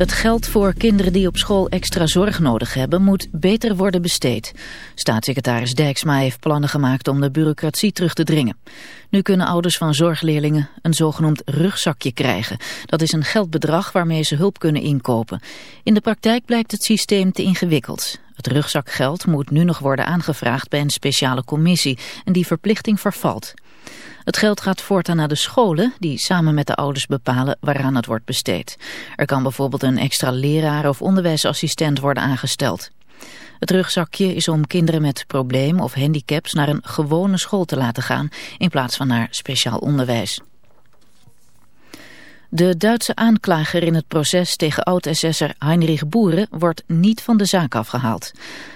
Het geld voor kinderen die op school extra zorg nodig hebben moet beter worden besteed. Staatssecretaris Dijksma heeft plannen gemaakt om de bureaucratie terug te dringen. Nu kunnen ouders van zorgleerlingen een zogenoemd rugzakje krijgen. Dat is een geldbedrag waarmee ze hulp kunnen inkopen. In de praktijk blijkt het systeem te ingewikkeld. Het rugzakgeld moet nu nog worden aangevraagd bij een speciale commissie en die verplichting vervalt. Het geld gaat voortaan naar de scholen die samen met de ouders bepalen waaraan het wordt besteed. Er kan bijvoorbeeld een extra leraar of onderwijsassistent worden aangesteld. Het rugzakje is om kinderen met problemen of handicaps naar een gewone school te laten gaan in plaats van naar speciaal onderwijs. De Duitse aanklager in het proces tegen oud-SS'er Heinrich Boeren wordt niet van de zaak afgehaald.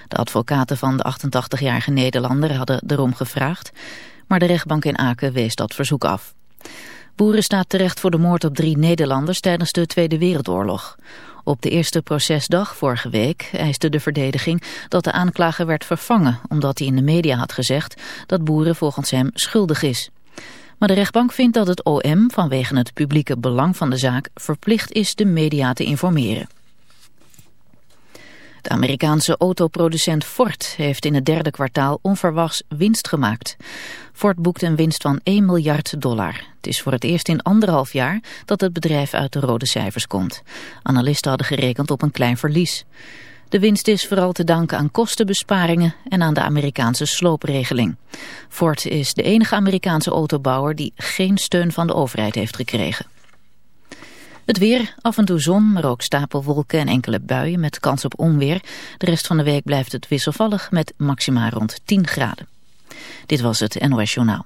De advocaten van de 88-jarige Nederlander hadden erom gevraagd maar de rechtbank in Aken wees dat verzoek af. Boeren staat terecht voor de moord op drie Nederlanders tijdens de Tweede Wereldoorlog. Op de eerste procesdag vorige week eiste de verdediging dat de aanklager werd vervangen... omdat hij in de media had gezegd dat Boeren volgens hem schuldig is. Maar de rechtbank vindt dat het OM vanwege het publieke belang van de zaak... verplicht is de media te informeren. De Amerikaanse autoproducent Ford heeft in het derde kwartaal onverwachts winst gemaakt. Ford boekt een winst van 1 miljard dollar. Het is voor het eerst in anderhalf jaar dat het bedrijf uit de rode cijfers komt. Analisten hadden gerekend op een klein verlies. De winst is vooral te danken aan kostenbesparingen en aan de Amerikaanse sloopregeling. Ford is de enige Amerikaanse autobouwer die geen steun van de overheid heeft gekregen. Het weer, af en toe zon, maar ook stapelwolken en enkele buien met kans op onweer. De rest van de week blijft het wisselvallig met maxima rond 10 graden. Dit was het NOS Journaal.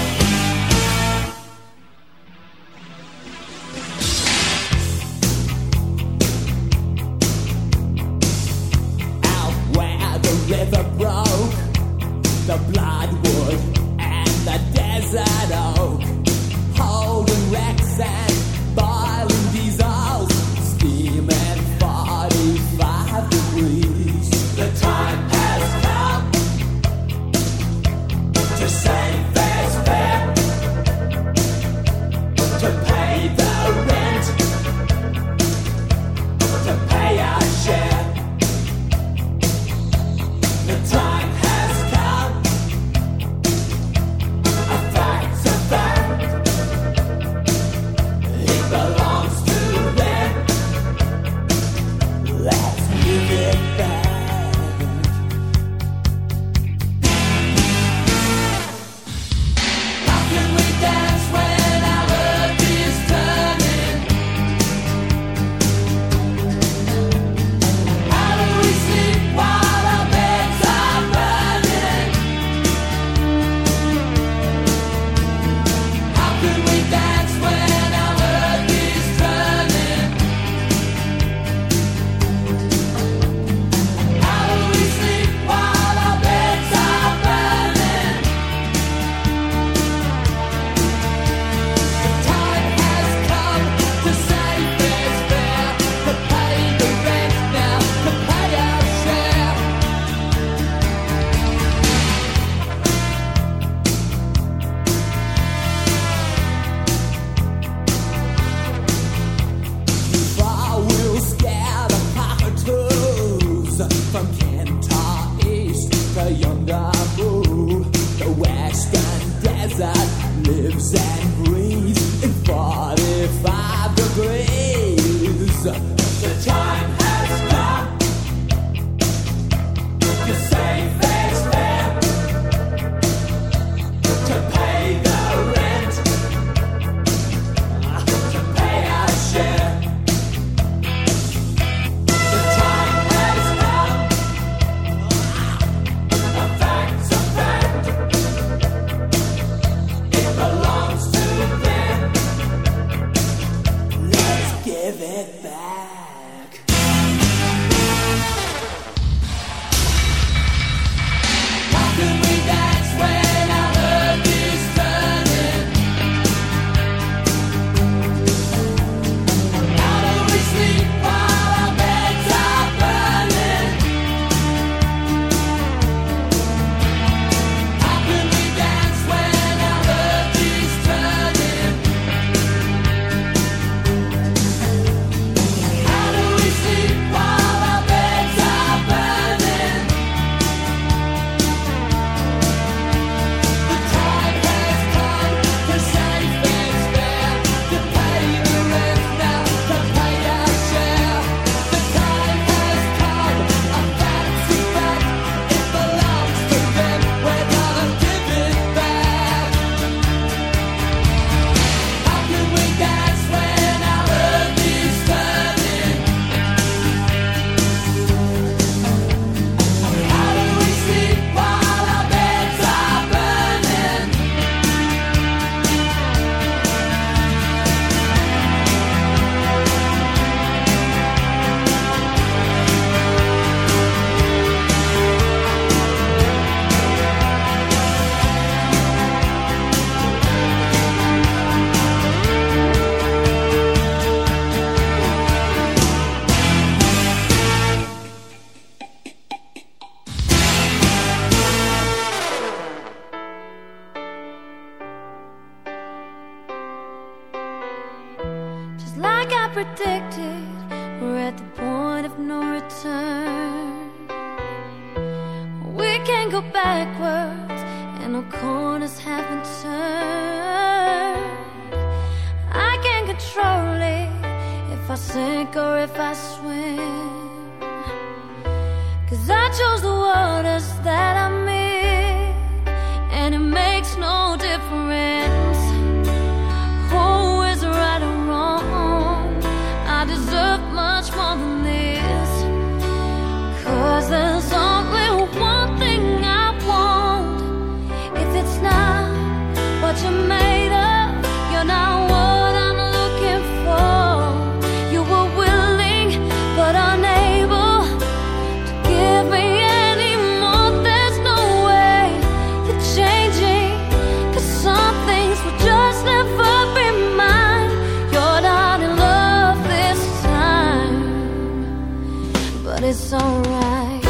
but it's alright.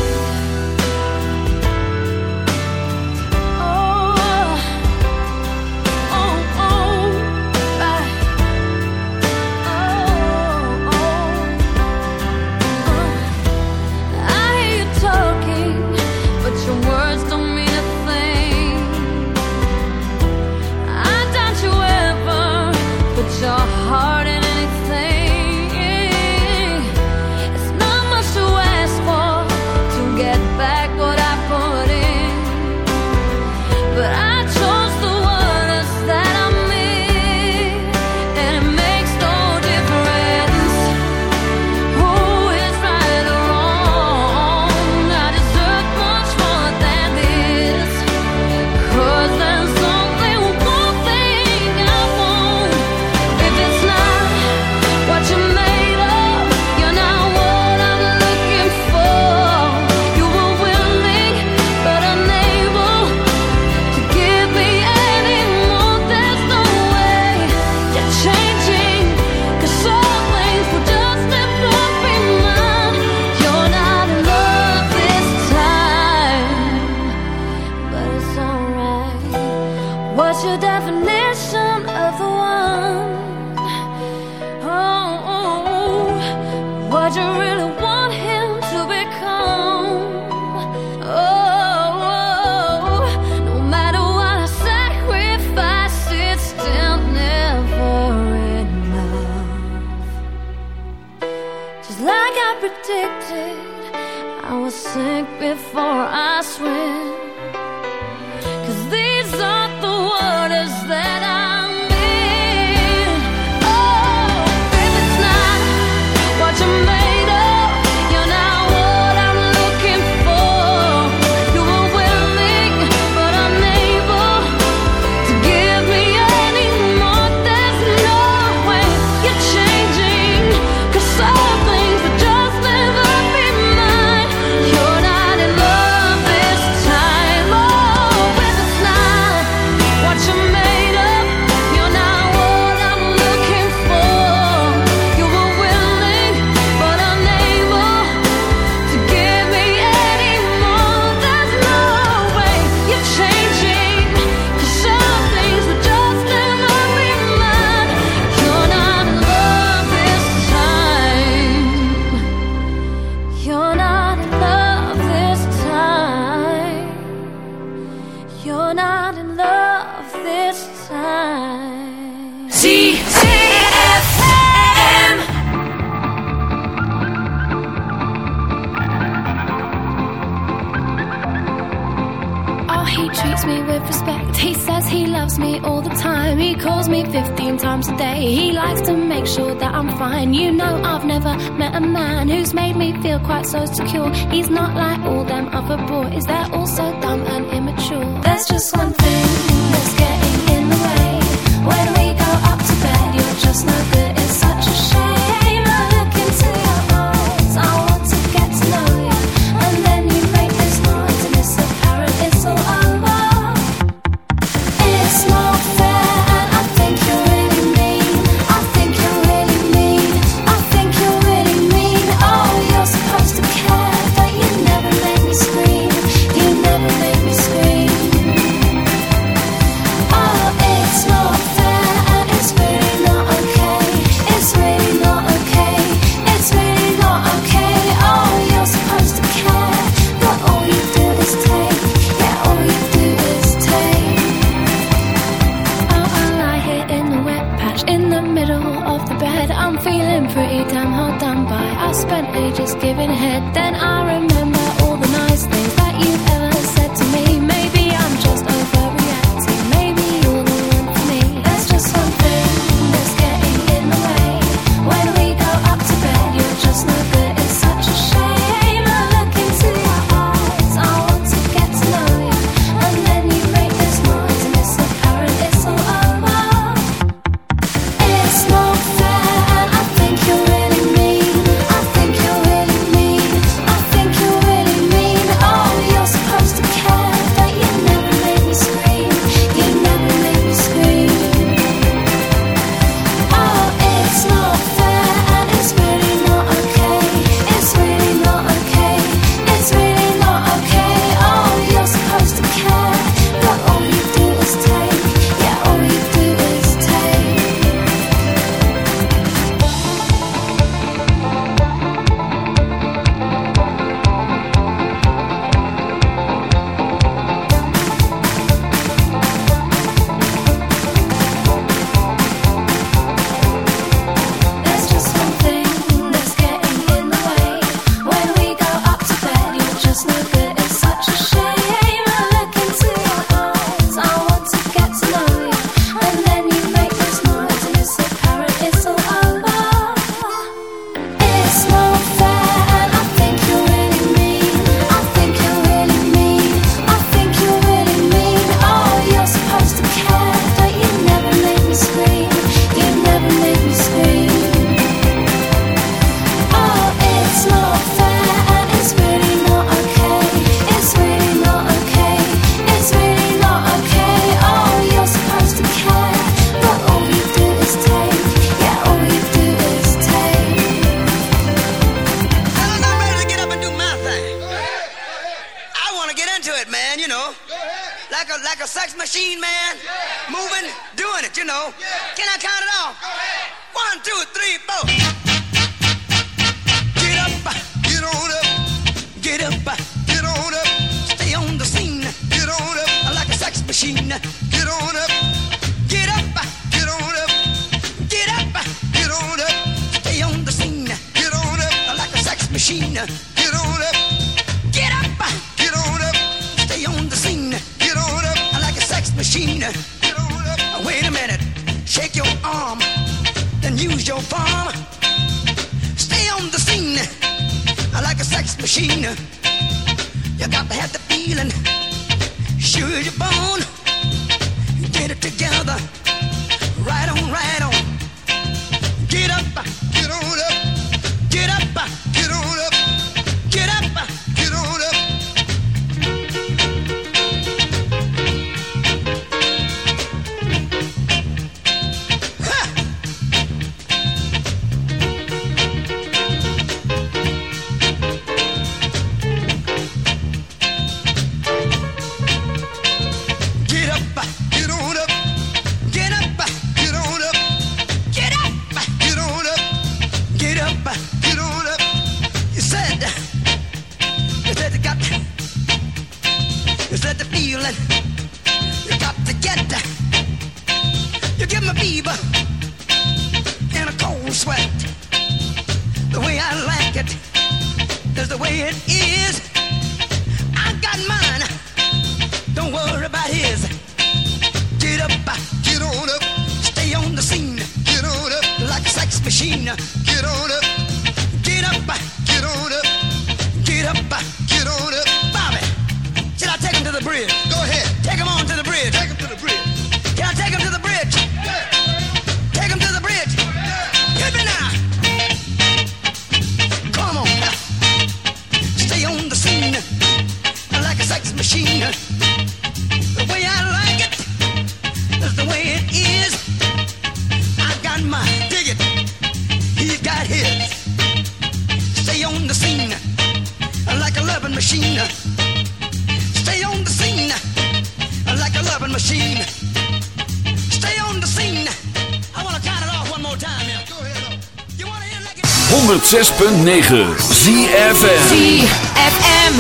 106.9 ZFM. ZFM.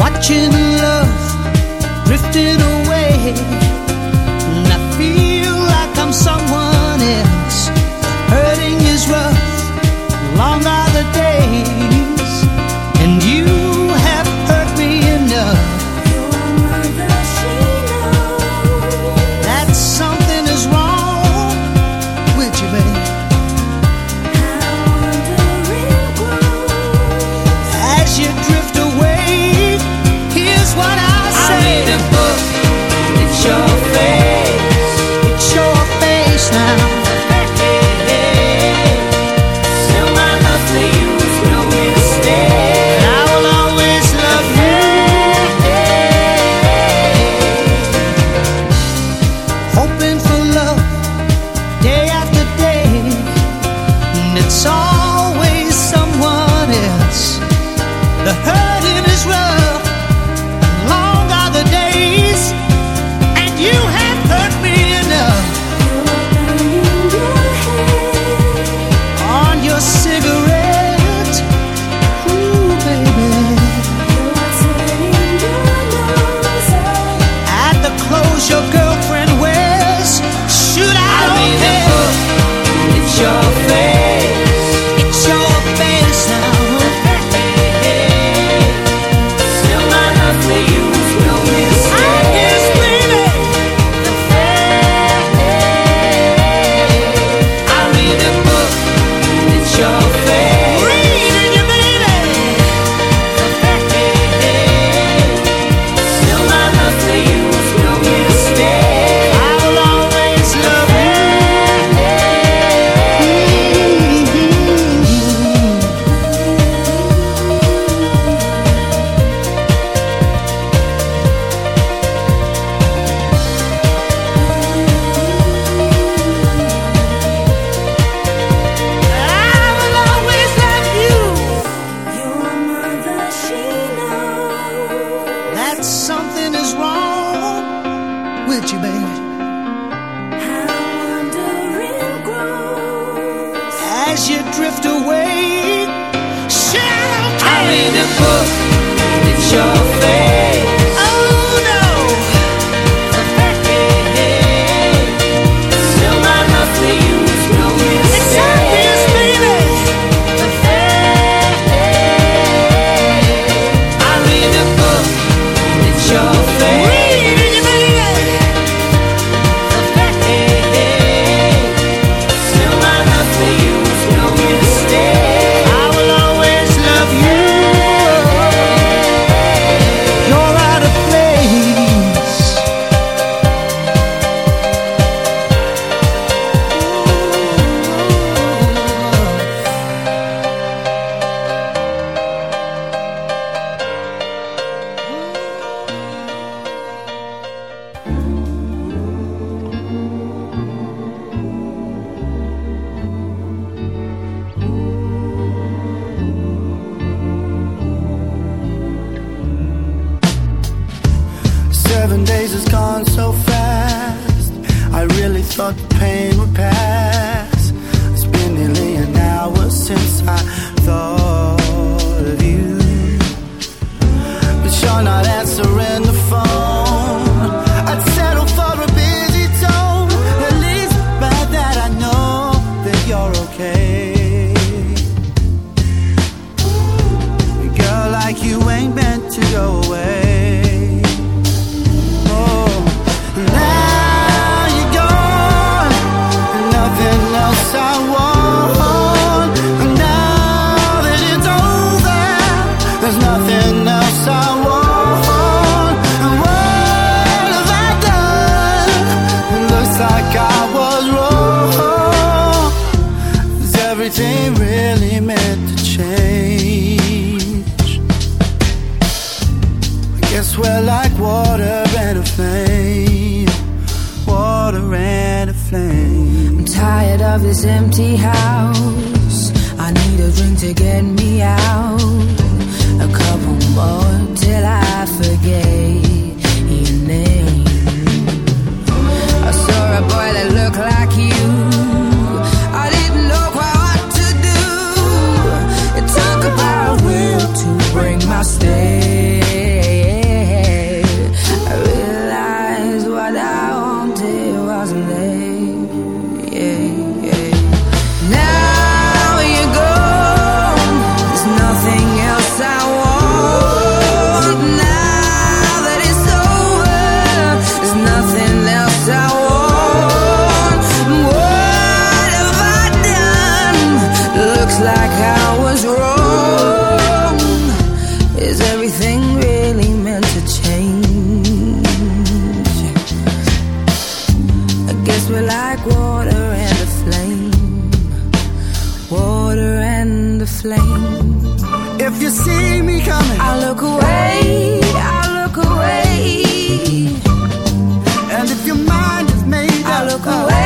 Watching love drifting away, a flame. If you see me coming, I look away, I look away. And if your mind is made, I look away.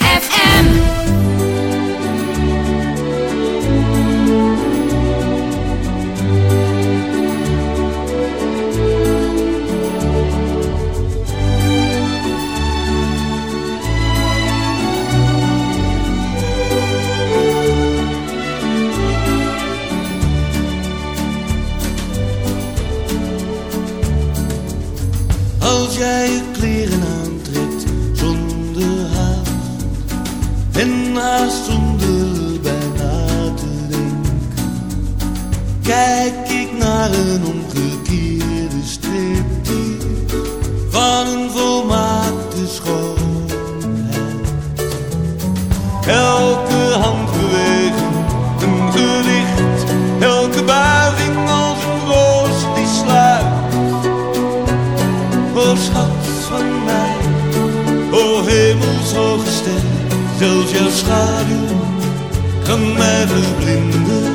kijk ik naar een omgekeerde strip van een volmaakte schoonheid. Elke handbeweging een gericht, elke buiging als een roos die sluit. O schat van mij, o hemelshoge ster, zelfs jouw schaduw kan mij verblinden.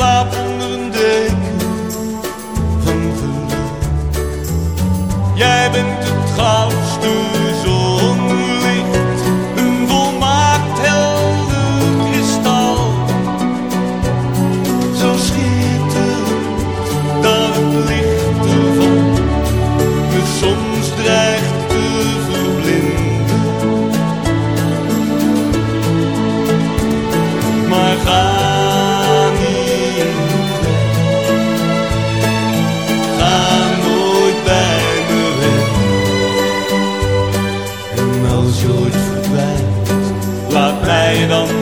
love. meydan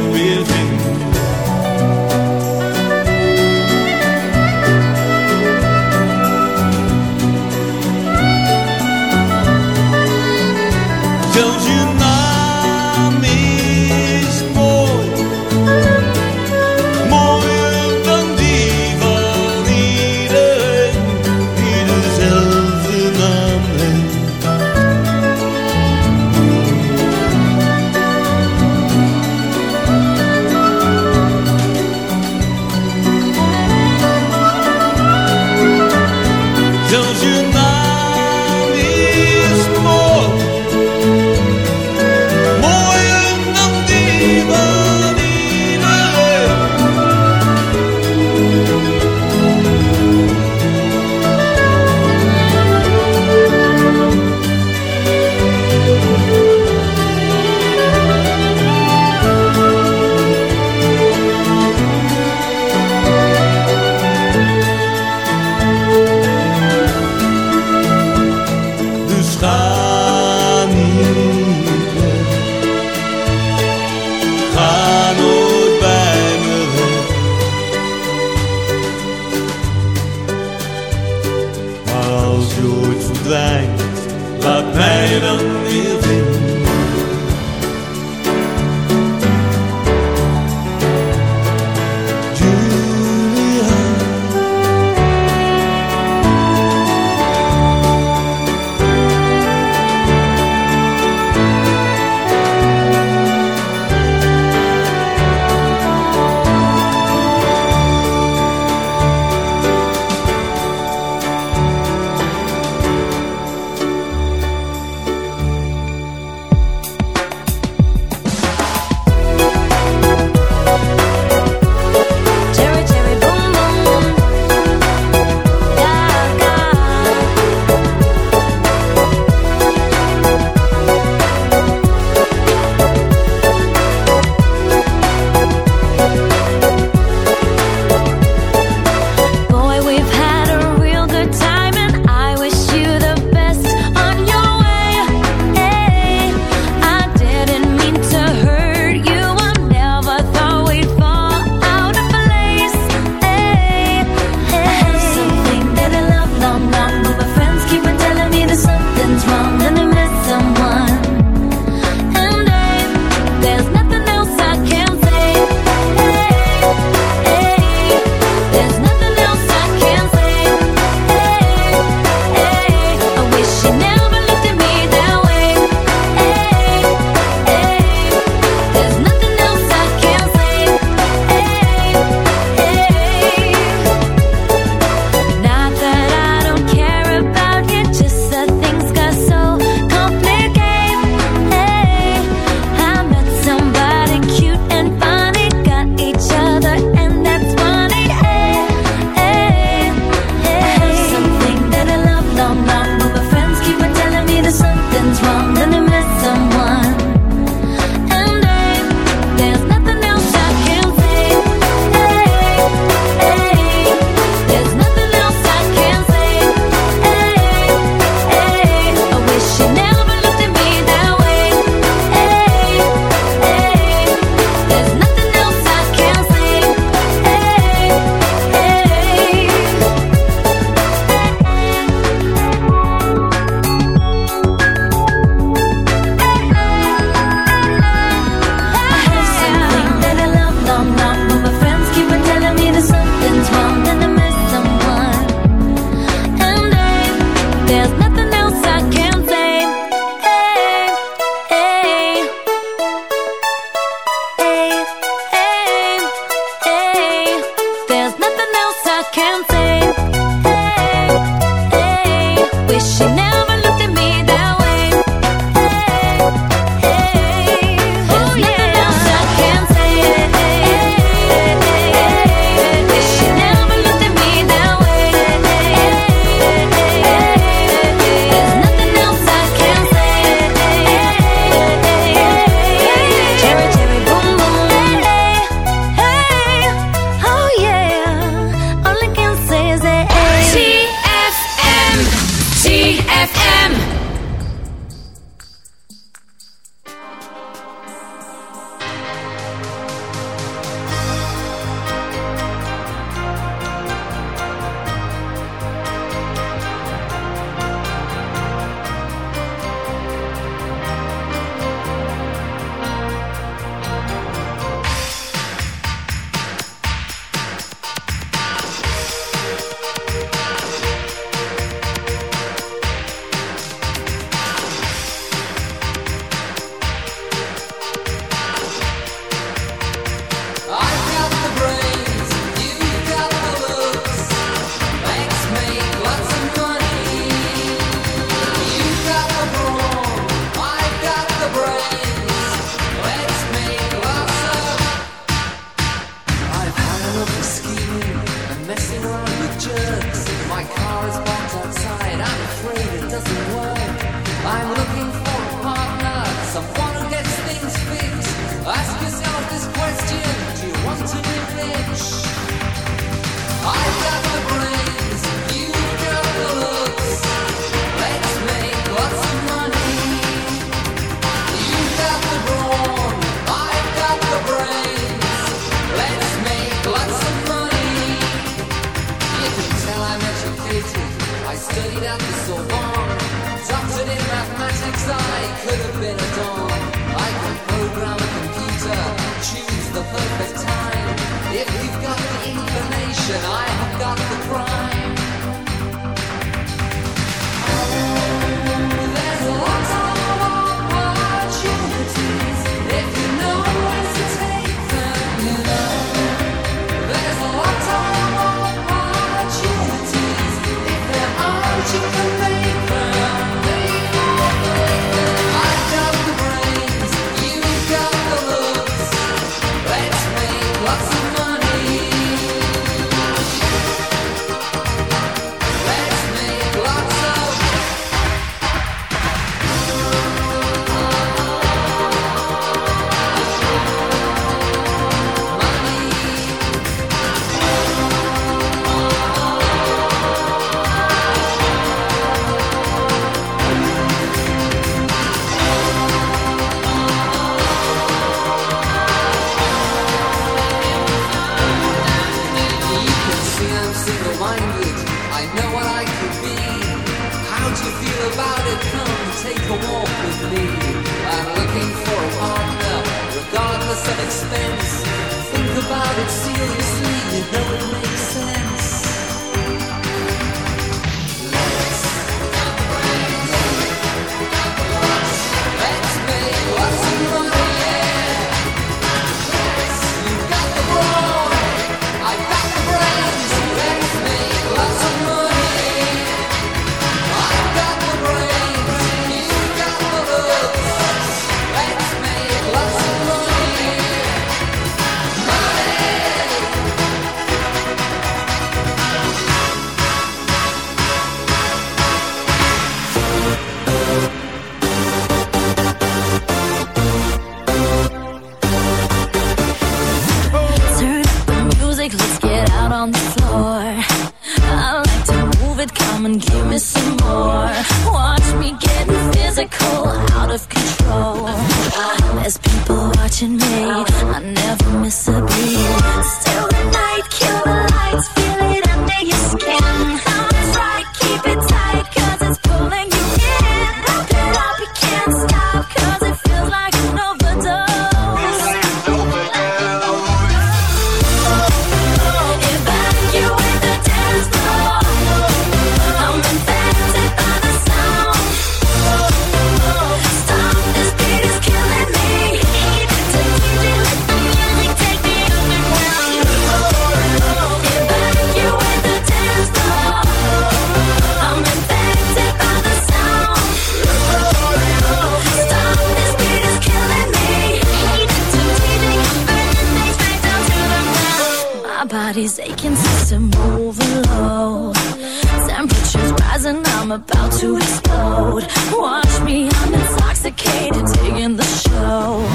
I'm about to explode. Watch me, I'm intoxicated, taking the show.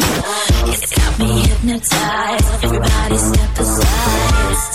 It's got me hypnotized. Everybody step aside.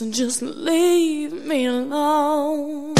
So just leave me alone.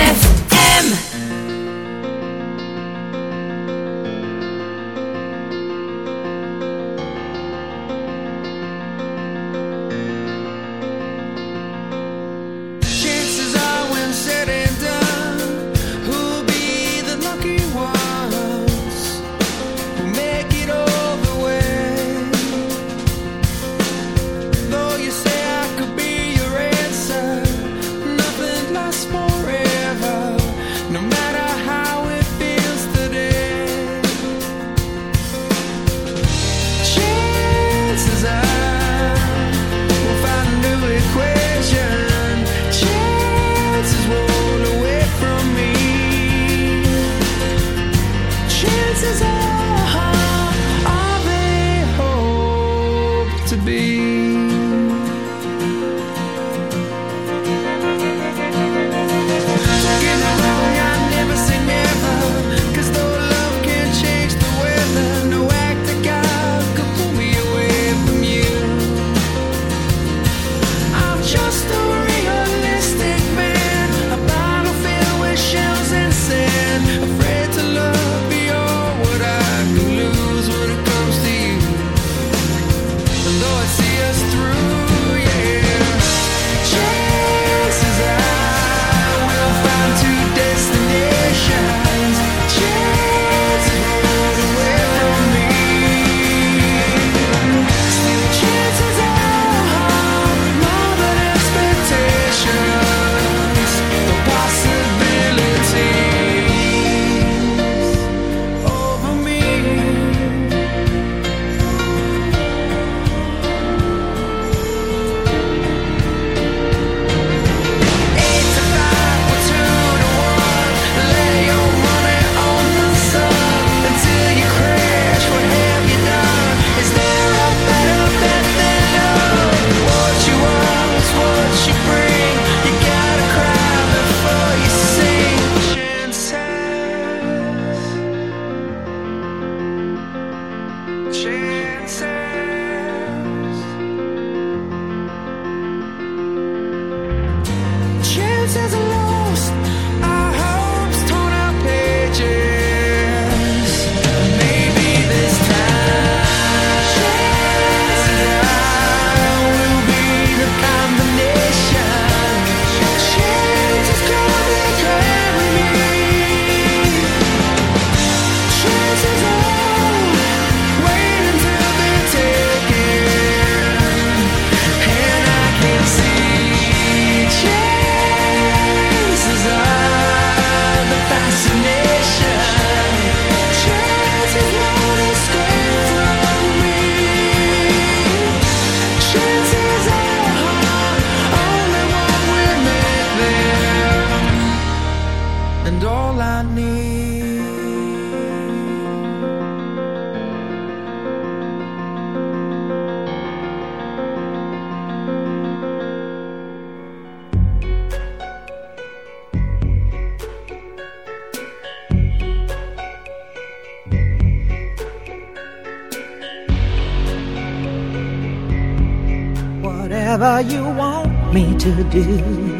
dance and all I need. Whatever you want me to do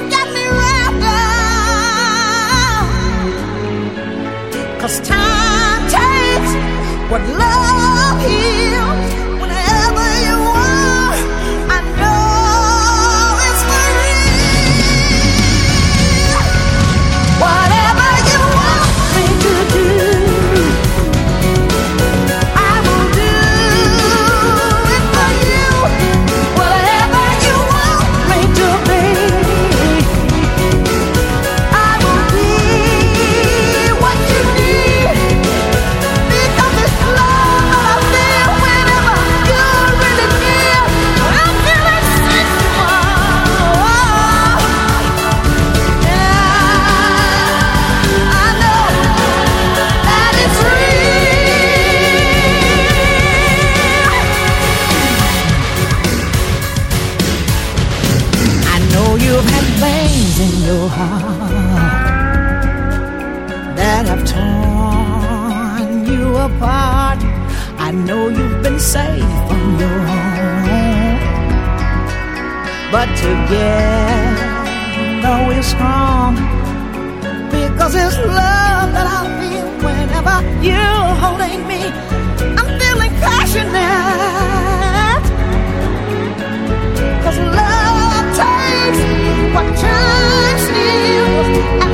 as time takes what love heals. Heart that have torn you apart. I know you've been safe from your home, but together we're strong because it's love that I feel whenever you're holding me. I'm feeling passionate. you.